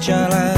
jalan